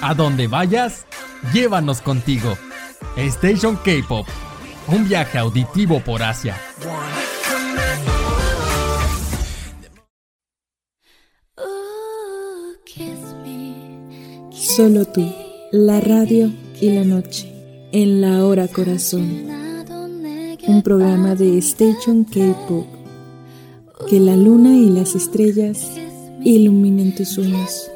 A donde vayas, llévanos contigo. Station K-Pop, un viaje auditivo por Asia. Solo tú, la radio y la noche, en la hora corazón. Un programa de Station K-Pop. Que la luna y las estrellas iluminen tus sueños.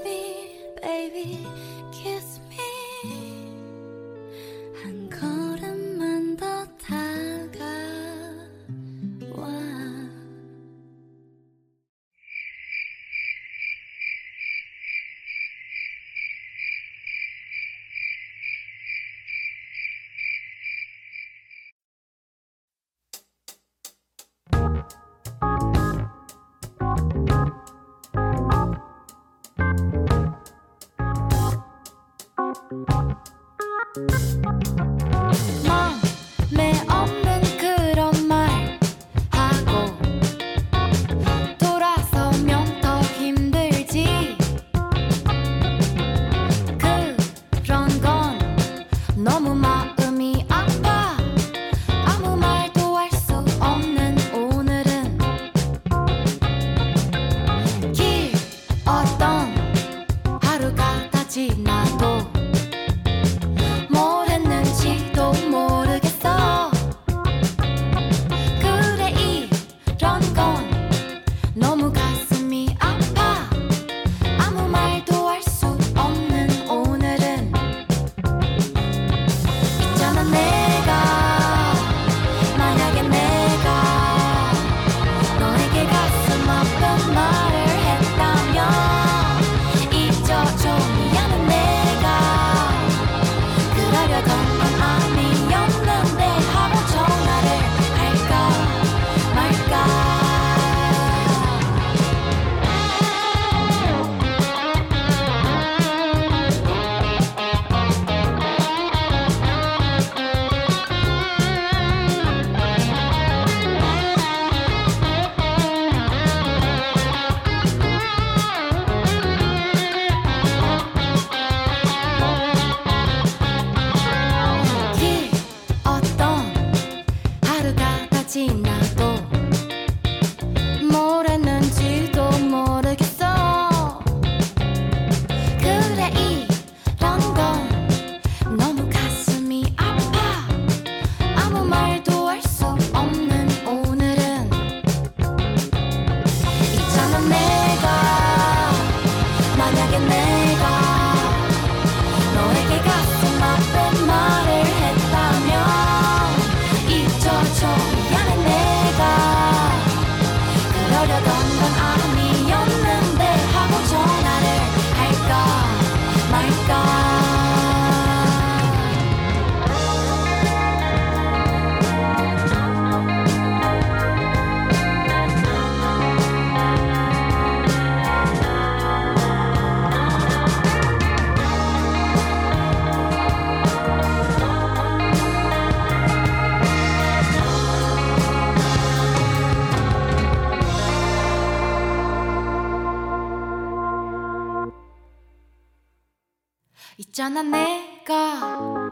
있잖아 내가.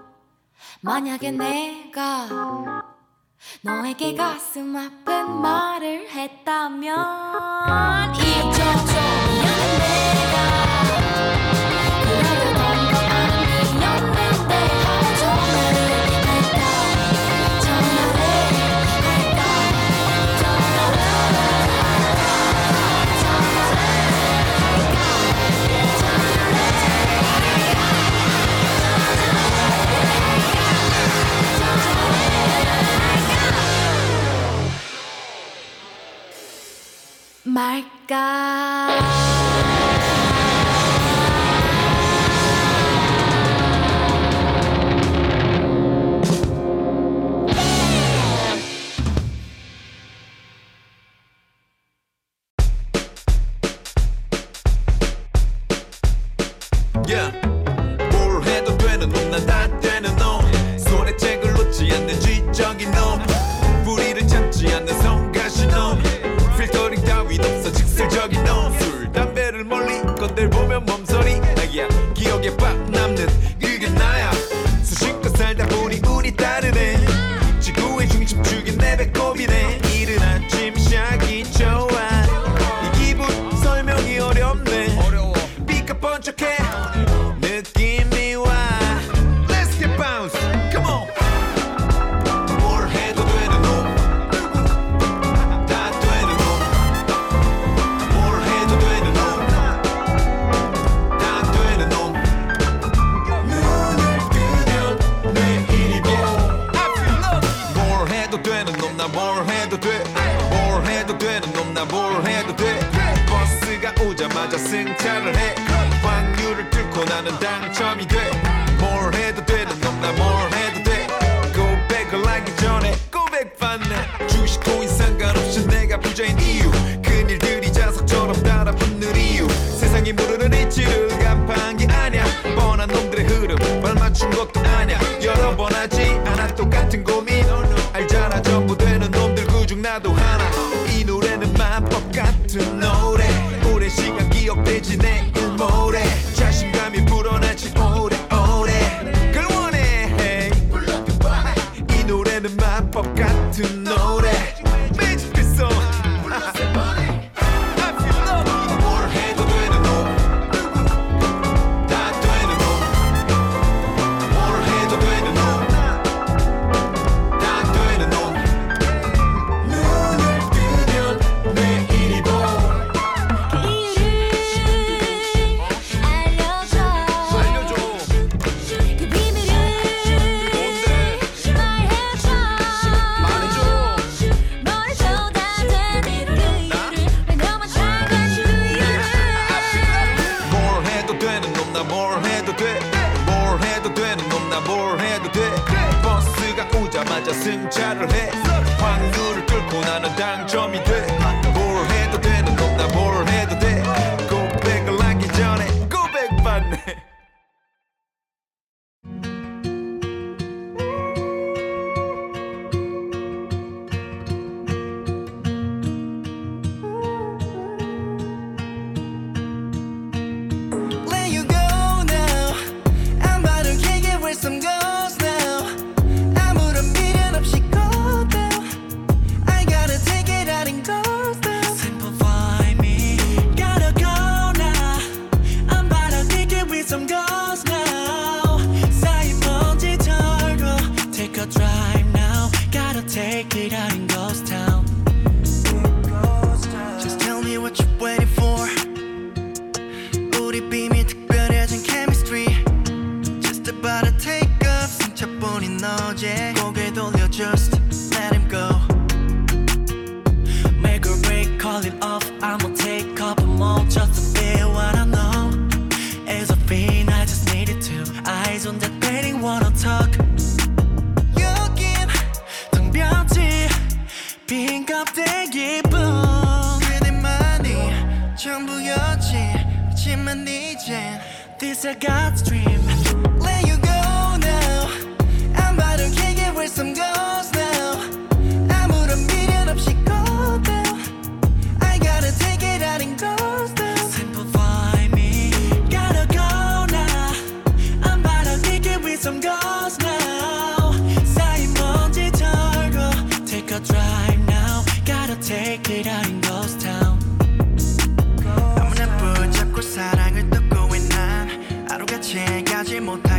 만약에 내가 너에게 가슴 아픈 말을 했다면 잊 my God.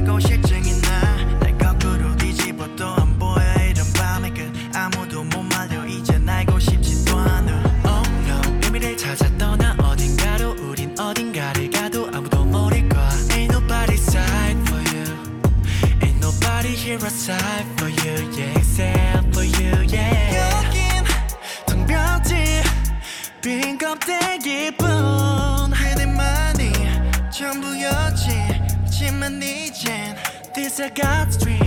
gon' shit to God's dream.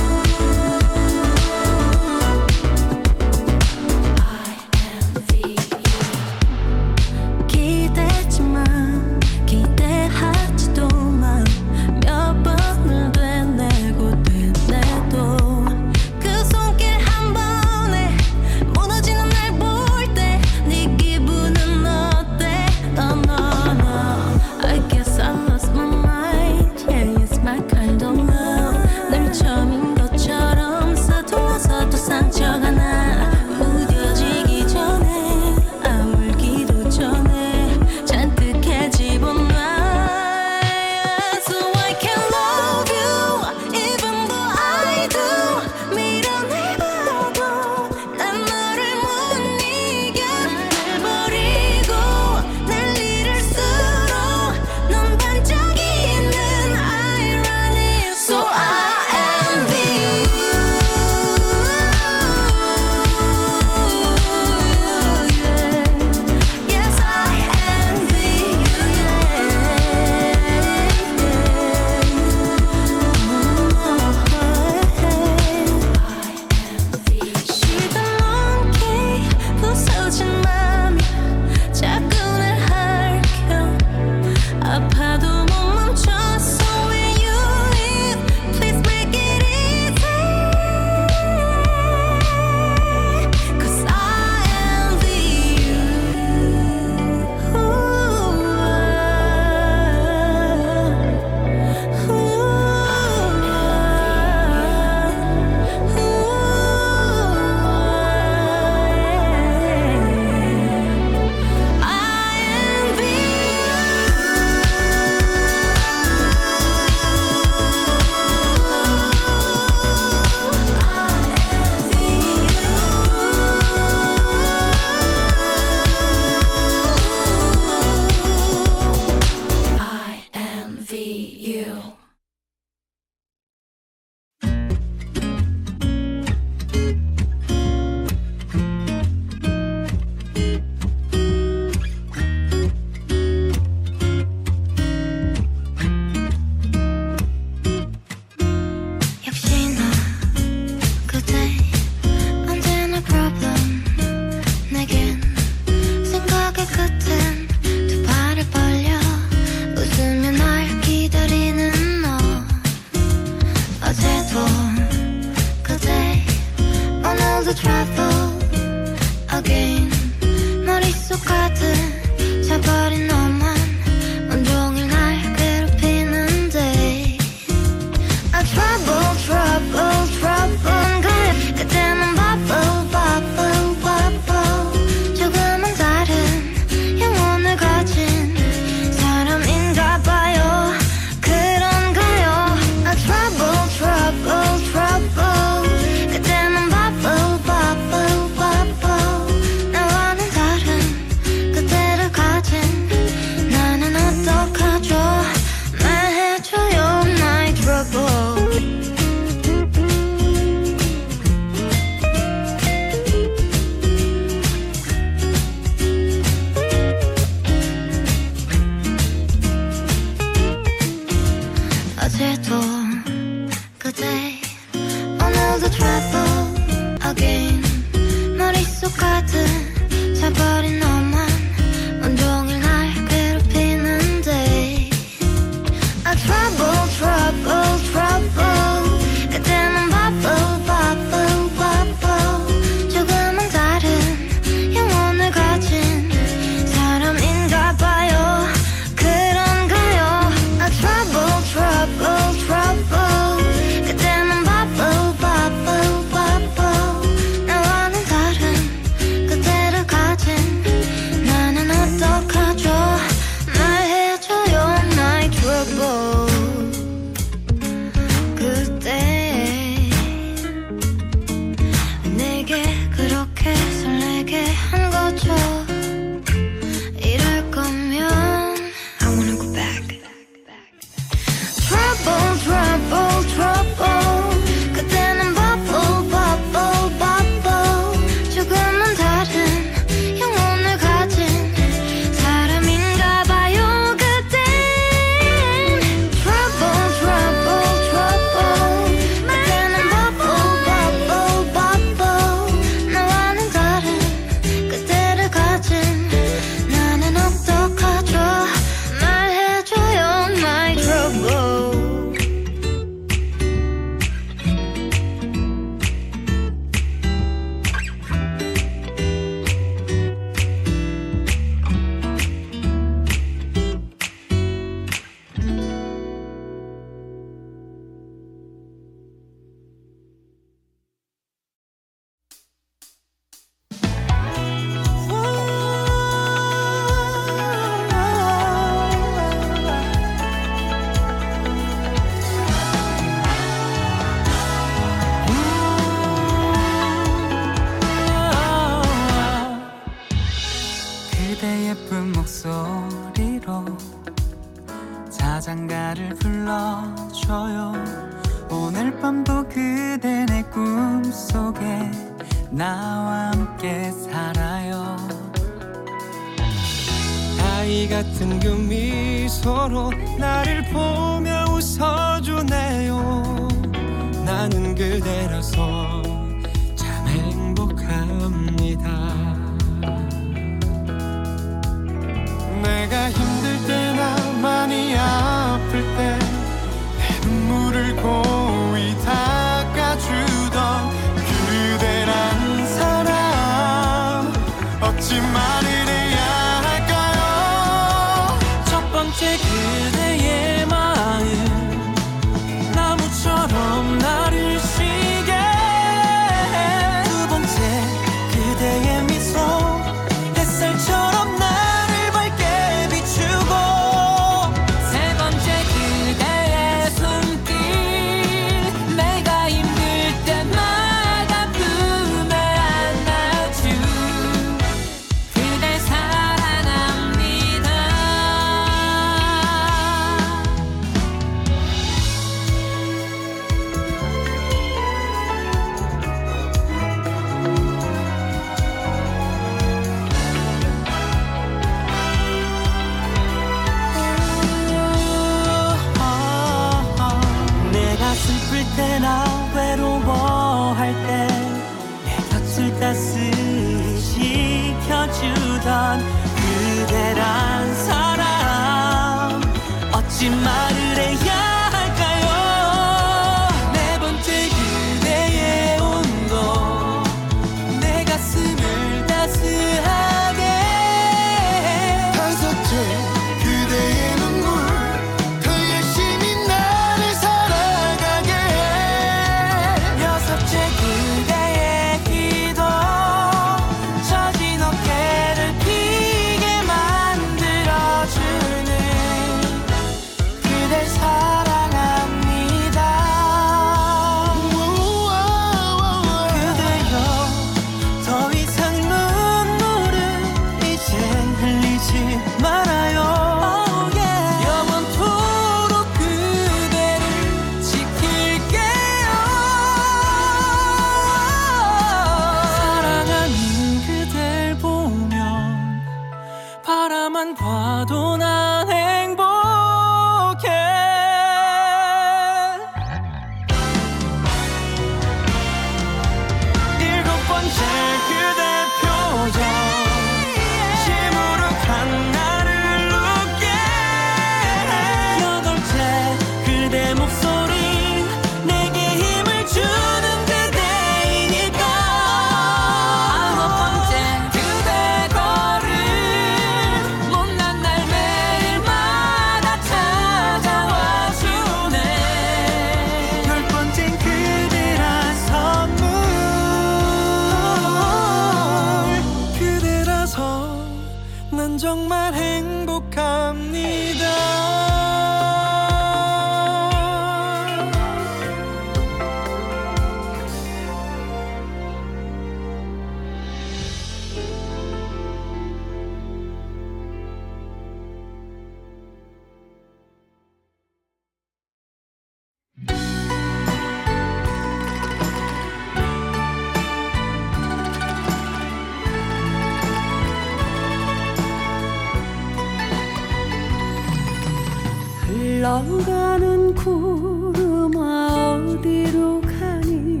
흘러가는 구름아 어디로 가니?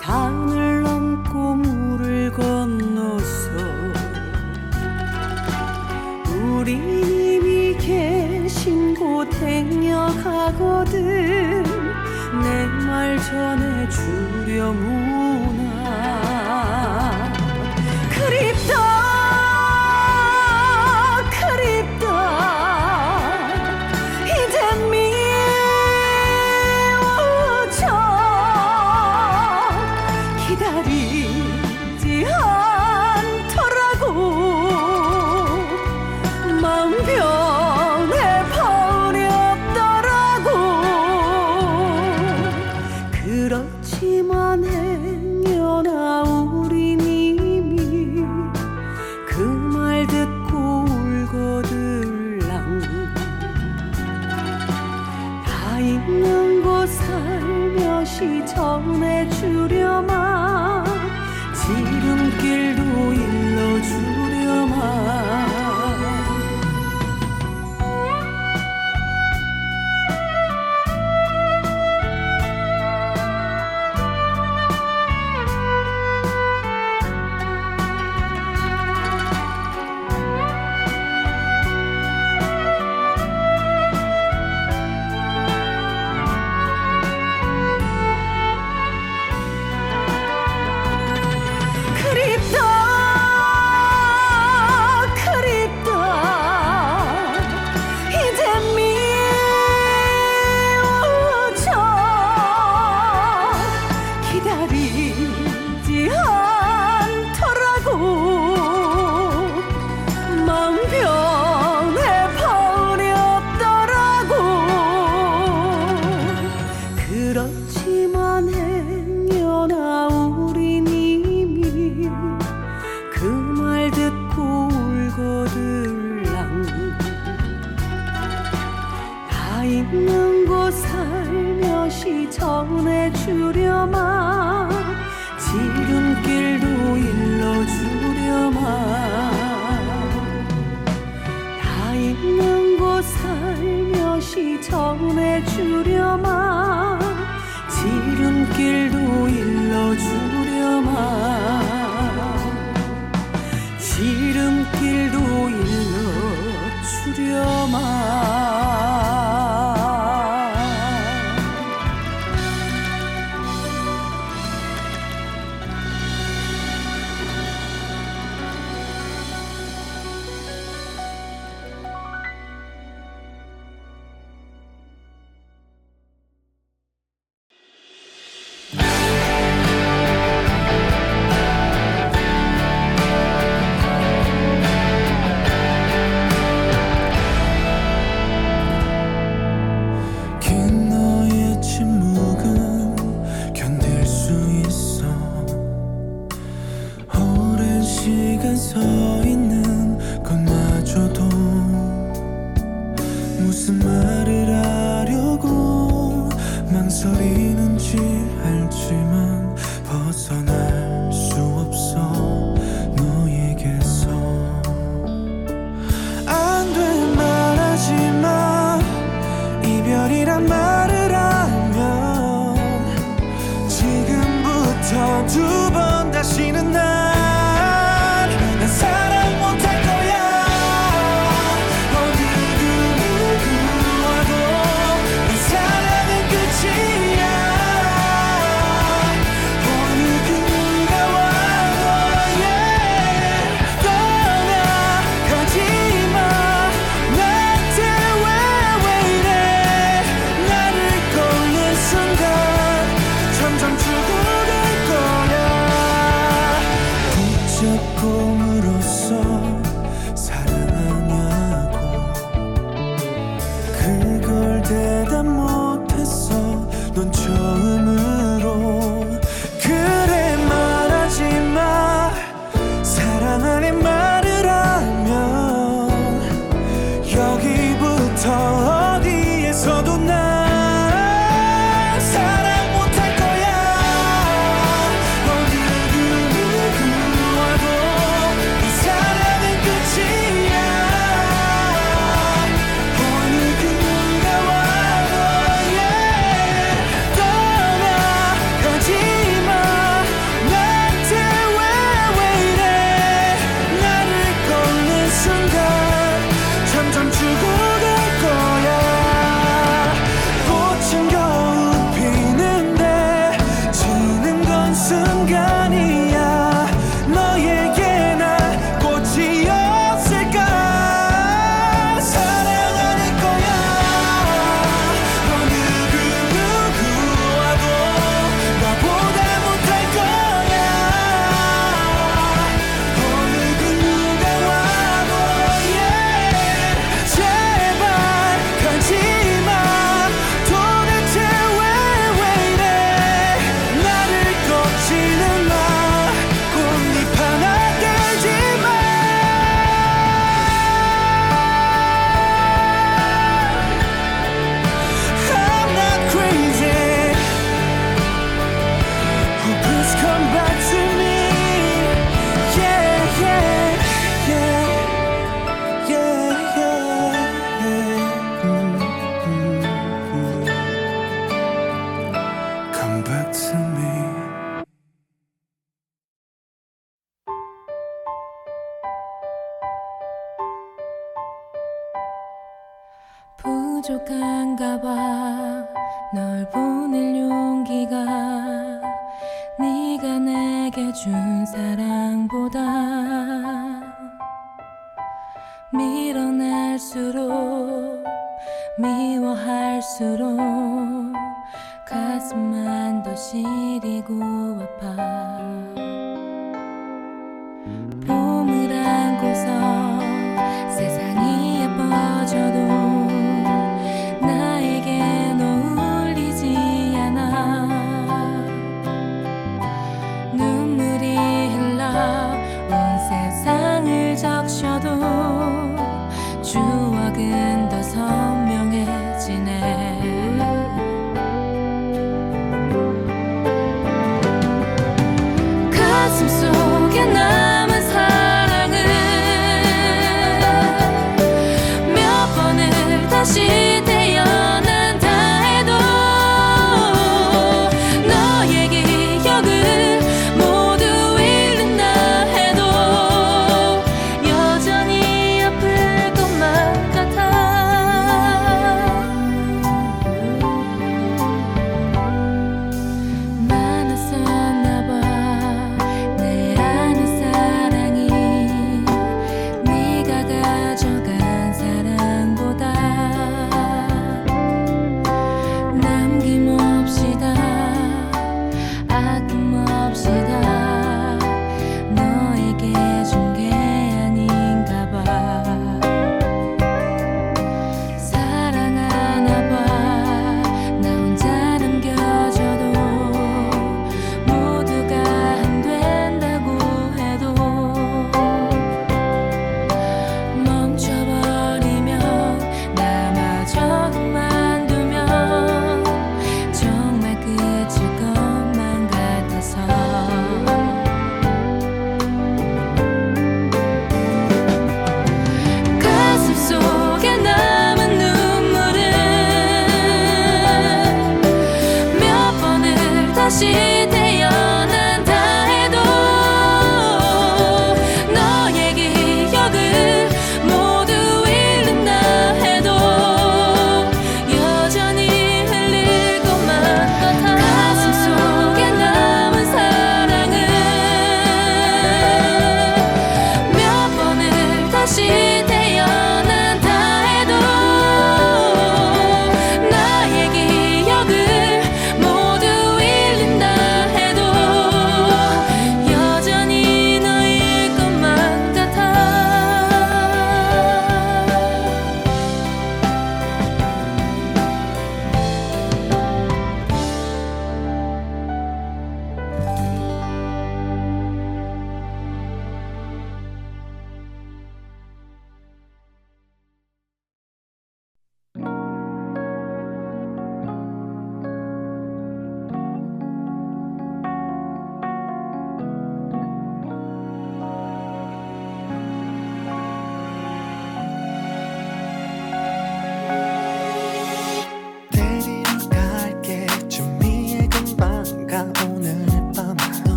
산을 넘고 물을 건너서 우리 이미 계신 곳 행여가거든. 내 말 전해주려 무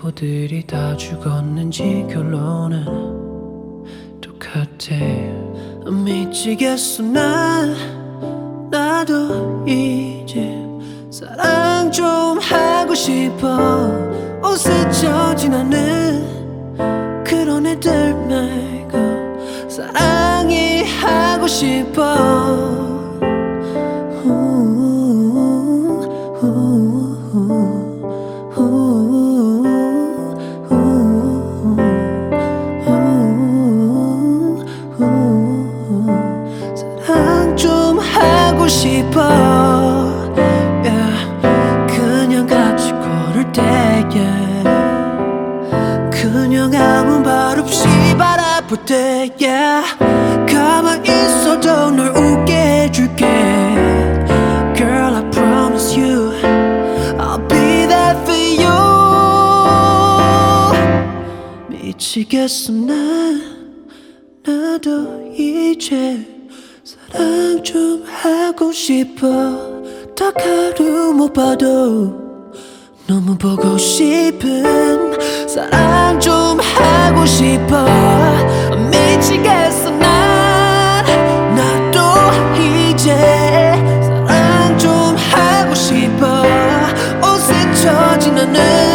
세포들이 다 죽었는지 결론은 똑같아. 미치겠어 난 나도 이제 사랑 좀 하고 싶어. 옷 스쳐 지나는 그런 애들 말고 사랑이 하고 싶어. 미치겠어 나 나도 이제 사랑 좀 하고 싶어. 딱 하루 못 봐도 너무 보고 싶은 사랑 좀 하고 싶어. 미치겠어 난. 나도 이제 사랑 좀 하고 싶어. 옷에 처진 않은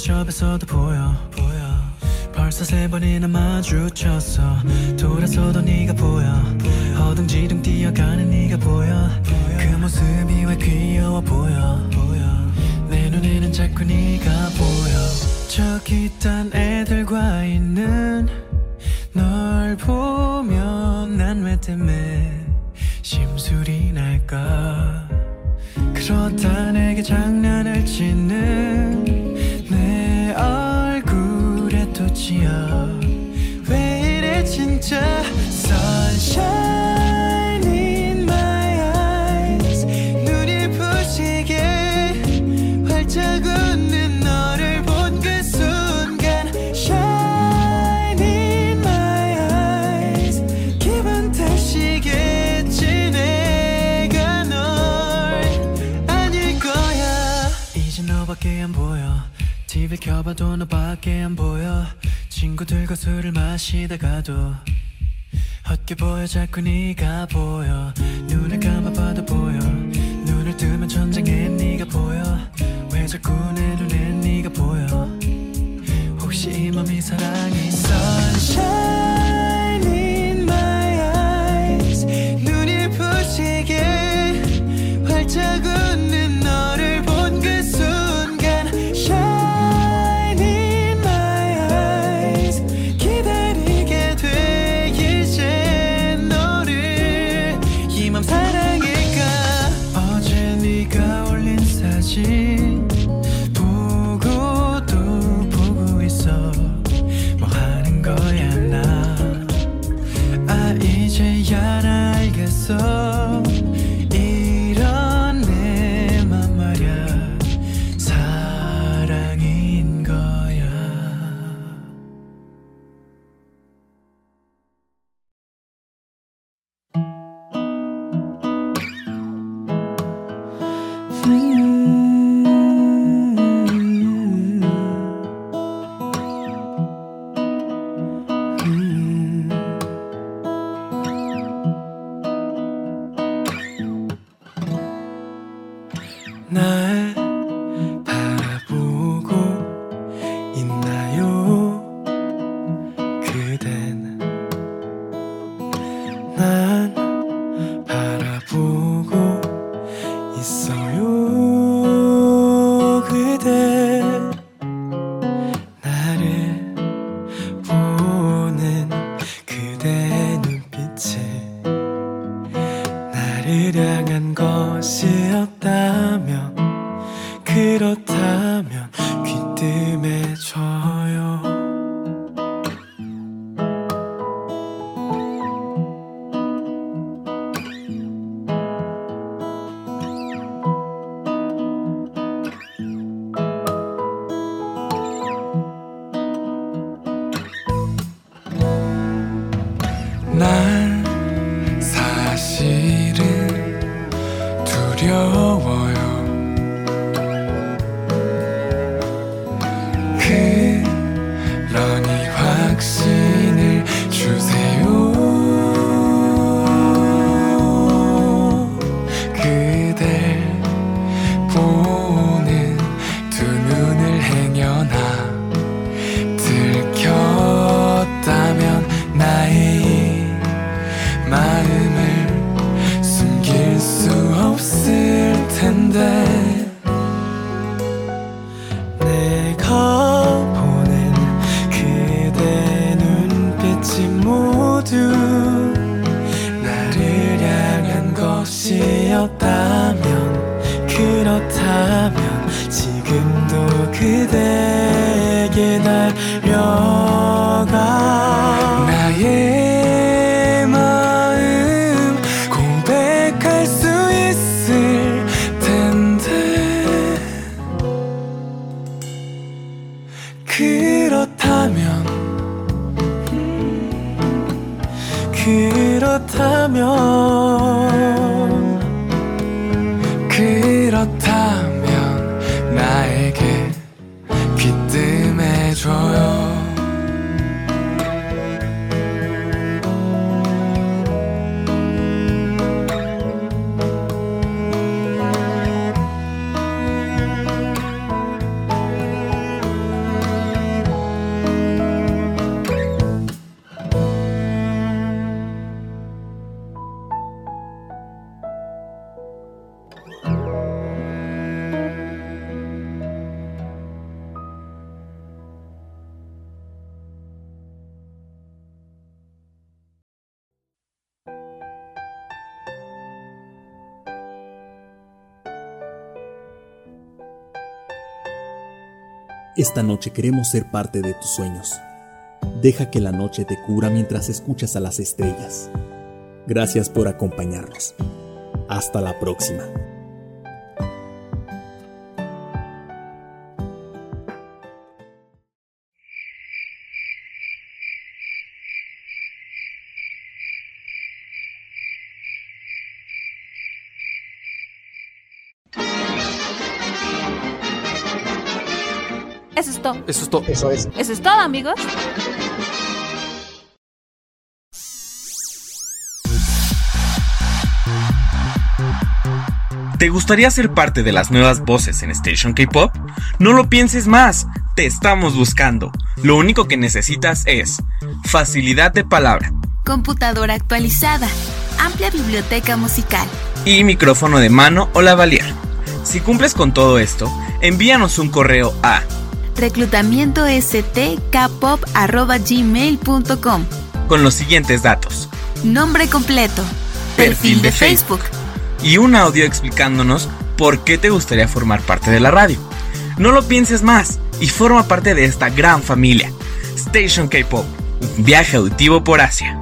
커피숍에서도 보여 보여. 벌써 세 번이나 마주쳤어. 돌아서도 네가 보여. 허둥지둥 뛰어가는 네가 보여. 그 모습이 왜 귀여워 보여? 내 눈에는 자꾸 네가 보여. 저기 딴 애들과 있는 널 보면 난 왜 때문에 심술이 날까? 그렇다 내게 장난을 치는 봐도 너밖에 안 보여. 친구들과 술을 마시다가도 헛게 보여. 자꾸 네가 보여. 눈을 감아봐도 보여. 눈을 뜨면 천장에 네가 보여. 왜 자꾸 내 눈에 네가 보여? 혹시 이 맘이 사랑인 Sunshine Esta noche queremos ser parte de tus sueños. Deja que la noche te cura mientras escuchas a las estrellas. Gracias por acompañarnos. Hasta la próxima. Eso es todo. Eso es todo. Eso es. Eso es todo, amigos. ¿Te gustaría ser parte de las nuevas voces en Station K-Pop? No lo pienses más, te estamos buscando. Lo único que necesitas es facilidad de palabra computadora actualizada, amplia biblioteca musical y micrófono de mano o lavalier. Si cumples con todo esto, envíanos un correo a reclutamientostkpop.gmail.com con los siguientes datos. Nombre completo, perfil, de Facebook y un audio explicándonos por qué te gustaría formar parte de la radio. No lo pienses más y forma parte de esta gran familia. Station K-Pop, un viaje auditivo por Asia.